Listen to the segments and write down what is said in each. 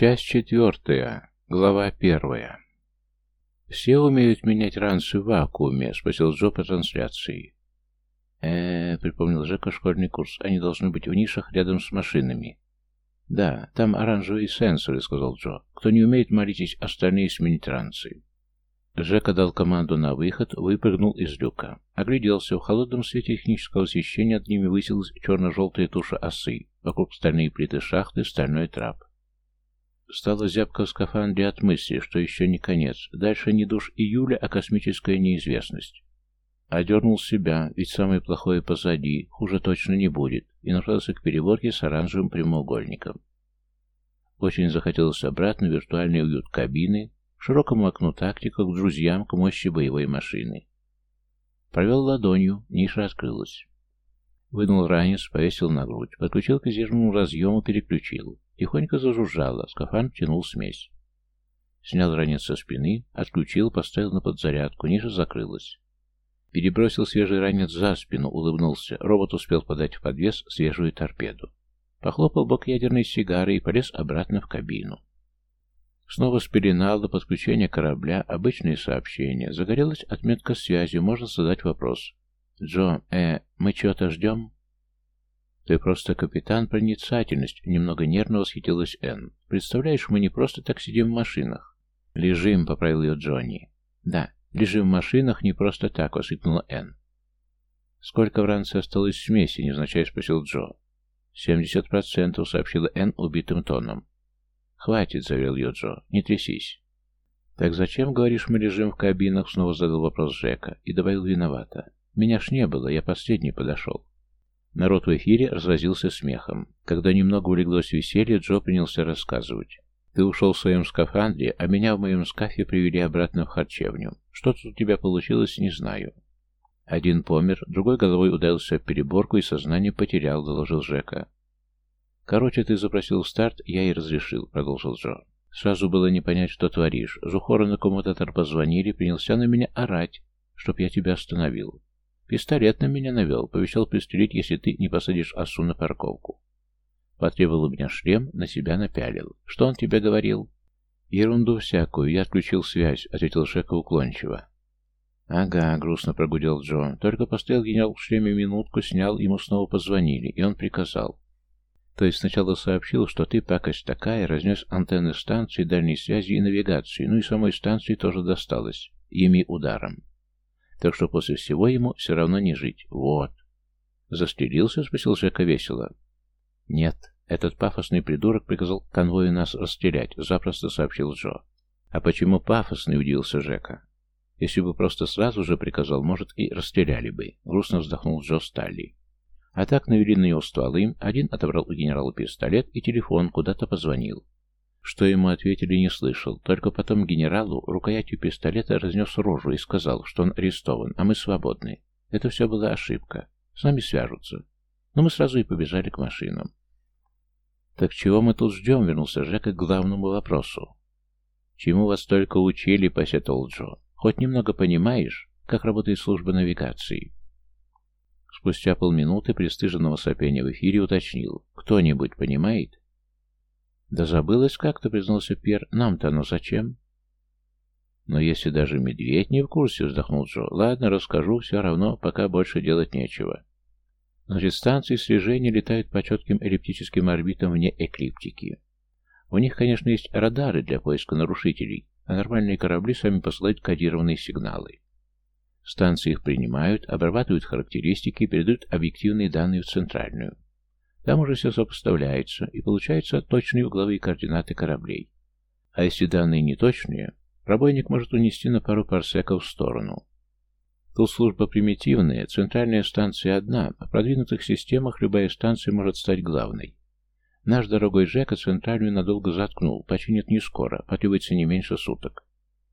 Часть четвертая. Глава первая. «Все умеют менять ранцы в вакууме?» — спросил Джо по трансляции. э припомнил Жека школьный курс. «Они должны быть в нишах рядом с машинами». «Да, там оранжевые сенсоры», — сказал Джо. «Кто не умеет, молитесь, остальные сменить ранцы». Жека дал команду на выход, выпрыгнул из люка. Огляделся. В холодном свете технического освещения над ними высилась черно-желтая туша осы. Вокруг стальные плиты шахты, стальной трап. Стало зябко в скафандре от мысли, что еще не конец. Дальше не душ июля, а космическая неизвестность. Одернул себя, ведь самое плохое позади, хуже точно не будет, и направился к переборке с оранжевым прямоугольником. Очень захотелось обратно в виртуальный уют кабины, широкому окну тактика, к друзьям, к мощи боевой машины. Провел ладонью, ниша открылась. Вынул ранец, повесил на грудь, подключил к резервному разъему, переключил. Тихонько зажужжало, скафандр тянул смесь. Снял ранец со спины, отключил, поставил на подзарядку, ниша закрылась. Перебросил свежий ранец за спину, улыбнулся. Робот успел подать в подвес свежую торпеду. Похлопал бок ядерной сигары и полез обратно в кабину. Снова спеленал до подключения корабля, обычные сообщения. Загорелась отметка связи, можно задать вопрос. «Джо, э, мы чего-то ждем?» «Ты просто капитан проницательность», — немного нервно восхитилась Энн. «Представляешь, мы не просто так сидим в машинах». «Лежим», — поправил ее Джонни. «Да, лежим в машинах не просто так», — воскликнула Энн. «Сколько в ранце осталось смеси?» — невзначай спросил Джо. «Семьдесят процентов», — сообщила Энн убитым тоном. «Хватит», — завел ее Джо, — «не трясись». «Так зачем, говоришь, мы лежим в кабинах?» — снова задал вопрос Жека и добавил виновато. «Меня ж не было, я последний подошел». Народ в эфире разразился смехом. Когда немного улеглось веселье, Джо принялся рассказывать. «Ты ушел в своем скафандре, а меня в моем скафе привели обратно в харчевню. Что тут у тебя получилось, не знаю». Один помер, другой головой ударился в переборку и сознание потерял, доложил Жека. «Короче, ты запросил старт, я и разрешил», — продолжил Джо. Сразу было не понять, что творишь. Жухора на коммутатор позвонили, принялся на меня орать, чтоб я тебя остановил. Пистолет на меня навел, пообещал пристрелить, если ты не посадишь осу на парковку. Потребовал у меня шлем, на себя напялил. Что он тебе говорил? Ерунду всякую, я отключил связь, ответил Шека уклончиво. «Ага», — грустно прогудел Джо. «Только постоял генерал в шлеме минутку, снял, ему снова позвонили, и он приказал. То есть сначала сообщил, что ты, пакость такая, разнес антенны станции, дальней связи и навигации, ну и самой станции тоже досталось, ими ударом. Так что после всего ему все равно не жить. Вот. Застрелился? Спросил Жека весело. Нет. Этот пафосный придурок приказал конвою нас расстрелять, запросто сообщил Джо. А почему пафосный, удивился Жека. Если бы просто сразу же приказал, может, и расстреляли бы. Грустно вздохнул Джо Сталли. А так навели на него стволы, один отобрал у генерала пистолет и телефон, куда-то позвонил. Что ему ответили, не слышал. Только потом генералу рукоятью пистолета разнес рожу и сказал, что он арестован, а мы свободны. Это все была ошибка. С нами свяжутся. Но мы сразу и побежали к машинам. «Так чего мы тут ждем?» — вернулся Жека к главному вопросу. «Чему вас только учили?» — посетовал Джо. «Хоть немного понимаешь, как работает служба навигации?» Спустя полминуты пристыженного сопения в эфире уточнил. «Кто-нибудь понимает?» «Да забылось как-то», — признался Пьер. «Нам-то оно зачем?» «Но если даже медведь не в курсе», — вздохнул Джо. «Ладно, расскажу, все равно, пока больше делать нечего». Значит, станции слежения летают по четким эллиптическим орбитам вне эклиптики. У них, конечно, есть радары для поиска нарушителей, а нормальные корабли сами посылают кодированные сигналы. Станции их принимают, обрабатывают характеристики и передают объективные данные в центральную. Там уже все сопоставляется, и получаются точные угловые координаты кораблей. А если данные неточные, пробойник может унести на пару парсеков в сторону. Тут служба примитивная, центральная станция одна, а в продвинутых системах любая станция может стать главной. Наш дорогой Джека центральную надолго заткнул, починит не скоро, потребуется не меньше суток.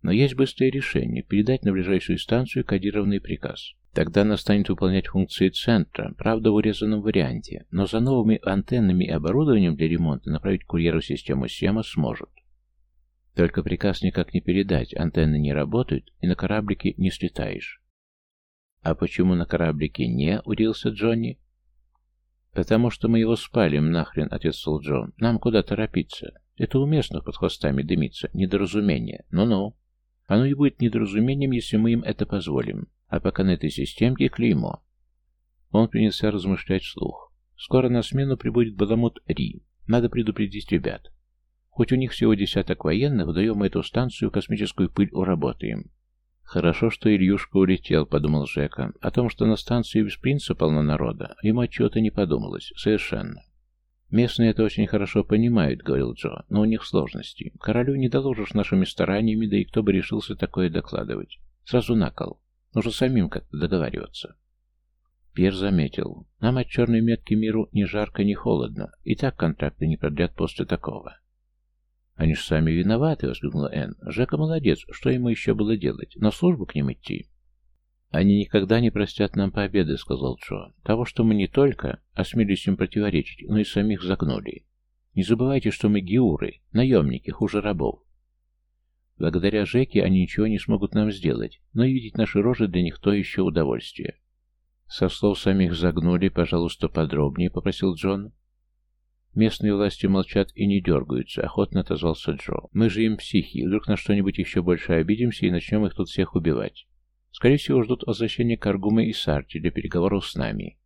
Но есть быстрое решение – передать на ближайшую станцию кодированный приказ. Тогда она станет выполнять функции центра, правда в урезанном варианте, но за новыми антеннами и оборудованием для ремонта направить курьеру систему Сема сможет. Только приказ никак не передать, антенны не работают, и на кораблике не слетаешь. «А почему на кораблике не?» — удивился Джонни. «Потому что мы его спалим нахрен», — ответствовал Джон. «Нам куда торопиться? Это уместно под хвостами дымится. Недоразумение. Ну-ну. Оно и будет недоразумением, если мы им это позволим. А пока на этой системке клеймо. Он принялся размышлять вслух. Скоро на смену прибудет Баламут Ри. Надо предупредить ребят. Хоть у них всего десяток военных, даем эту станцию космическую пыль уработаем. Хорошо, что Ильюшка улетел, подумал Жека. О том, что на станции без принца полно народа, ему отчего-то не подумалось. Совершенно. «Местные это очень хорошо понимают», — говорил Джо, — «но у них сложности. Королю не доложишь нашими стараниями, да и кто бы решился такое докладывать. Сразу на кол. Нужно самим как-то договариваться». Пьер заметил. «Нам от черной метки миру ни жарко, ни холодно. И так контракты не продлят после такого». «Они же сами виноваты», — воскликнула Энн. «Жека молодец, что ему еще было делать? На службу к ним идти?» «Они никогда не простят нам победы», — сказал Джо. «Того, что мы не только осмелились им противоречить, но и самих загнули. Не забывайте, что мы геуры, наемники, хуже рабов. Благодаря Жеке они ничего не смогут нам сделать, но и видеть наши рожи для них то еще удовольствие». «Со слов самих загнули, пожалуйста, подробнее», — попросил Джон. «Местные власти молчат и не дергаются», — охотно отозвался Джо. «Мы же им психи, вдруг на что-нибудь еще больше обидимся и начнем их тут всех убивать. Скорее всего, ждут возвращения Каргумы и Сарти для переговоров с нами.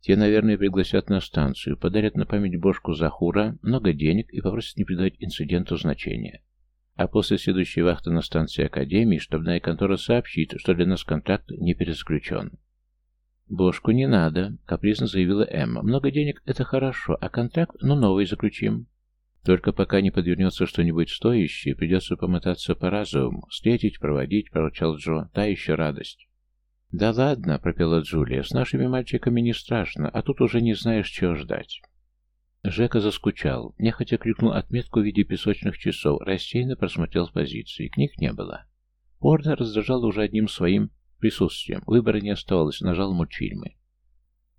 Те, наверное, пригласят на станцию, подарят на память бошку Захура, много денег и попросят не придавать инциденту значения. А после следующей вахты на станции Академии штабная контора сообщит, что для нас контракт не перезаключен. «Бошку не надо», — капризно заявила Эмма. «Много денег — это хорошо, а контракт, ну, новый заключим». «Только пока не подвернется что-нибудь стоящее, придется помотаться по разуму, встретить, проводить», — проворчал Джо. «Та еще радость». «Да ладно», — пропела Джулия, — «с нашими мальчиками не страшно, а тут уже не знаешь, чего ждать». Жека заскучал, нехотя крикнул отметку в виде песочных часов, рассеянно просмотрел позиции. Книг не было. Порно раздражал уже одним своим Присутствием. Выбора не оставалось, нажал мультфильмы.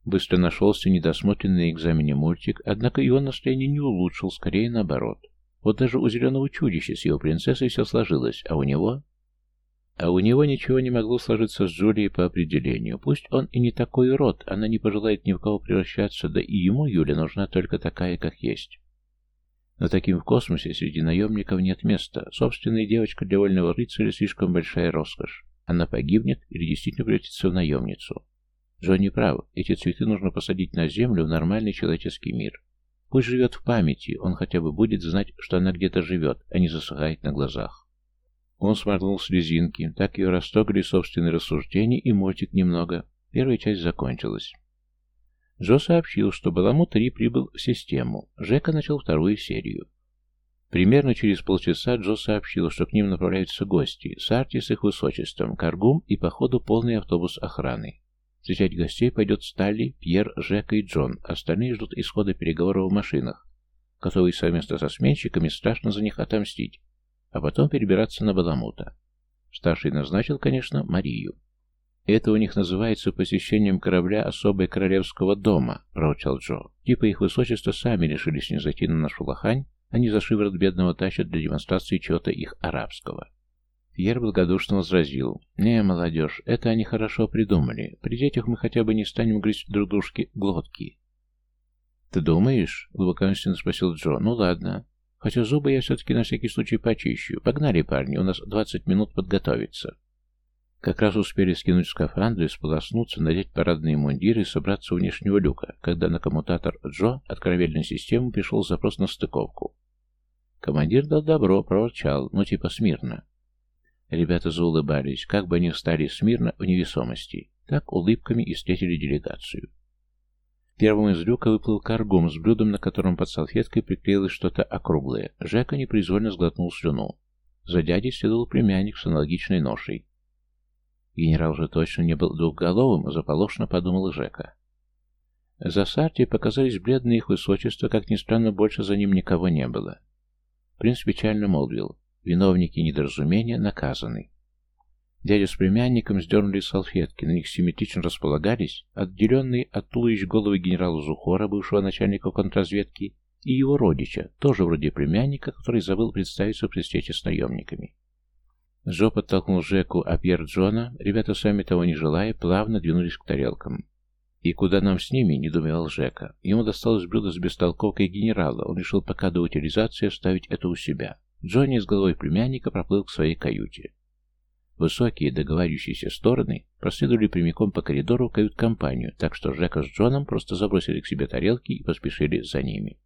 Быстро нашелся недосмотренный на экзамене мультик, однако его настроение не улучшил, скорее наоборот. Вот даже у зеленого чудища с его принцессой все сложилось, а у него... А у него ничего не могло сложиться с Джулией по определению. Пусть он и не такой урод, она не пожелает ни в кого превращаться, да и ему Юля нужна только такая, как есть. Но таким в космосе среди наемников нет места. Собственная девочка для вольного рыцаря слишком большая роскошь. Она погибнет или действительно превратится в наемницу. Джонни прав, эти цветы нужно посадить на землю в нормальный человеческий мир. Пусть живет в памяти, он хотя бы будет знать, что она где-то живет, а не засыхает на глазах. Он сморгнул слезинки, так ее растрогали собственные рассуждения и мультик немного. Первая часть закончилась. Джо сообщил, что Баламут-3 прибыл в систему. Жека начал вторую серию. Примерно через полчаса Джо сообщил, что к ним направляются гости, Сарти с их высочеством, Каргум и, по ходу, полный автобус охраны. Встречать гостей пойдет Сталли, Пьер, Жека и Джон, остальные ждут исхода переговоров в машинах, готовые совместно со сменщиками страшно за них отомстить, а потом перебираться на Баламута. Старший назначил, конечно, Марию. «Это у них называется посещением корабля особой королевского дома», — проучал Джо. «Типа их высочество сами решились не зайти на нашу лохань, они за шиворот бедного тащат для демонстрации чего-то их арабского. Пьер благодушно возразил. «Не, молодежь, это они хорошо придумали. При детях мы хотя бы не станем грызть друг дружке глотки». «Ты думаешь?» — глубокомысленно спросил Джо. «Ну ладно. Хотя зубы я все-таки на всякий случай почищу. Погнали, парни, у нас двадцать минут подготовиться». Как раз успели скинуть скафандры, сполоснуться, надеть парадные мундиры и собраться у внешнего люка, когда на коммутатор Джо от корабельной системы пришел запрос на стыковку. Командир дал добро, проворчал, ну типа смирно. Ребята заулыбались, как бы они встали смирно в невесомости. Так улыбками и встретили делегацию. Первым из люка выплыл каргум с блюдом, на котором под салфеткой приклеилось что-то округлое. Жека непроизвольно сглотнул слюну. За дядей следовал племянник с аналогичной ношей. Генерал же точно не был двухголовым, заполошно подумал Жека. За Сарти показались бледные их высочества, как ни странно, больше за ним никого не было. Принц печально молвил. Виновники недоразумения наказаны. Дядя с племянником сдернули салфетки, на них симметрично располагались отделенные от туловищ головы генерала Зухора, бывшего начальника контрразведки, и его родича, тоже вроде племянника, который забыл представиться при встрече с наемниками. Джо подтолкнул Жеку, а Пьер Джона, ребята сами того не желая, плавно двинулись к тарелкам. «И куда нам с ними?» — недумевал Жека. Ему досталось блюдо с бестолковкой генерала. Он решил пока до утилизации оставить это у себя. Джонни с головой племянника проплыл к своей каюте. Высокие договаривающиеся стороны проследовали прямиком по коридору кают-компанию, так что Жека с Джоном просто забросили к себе тарелки и поспешили за ними.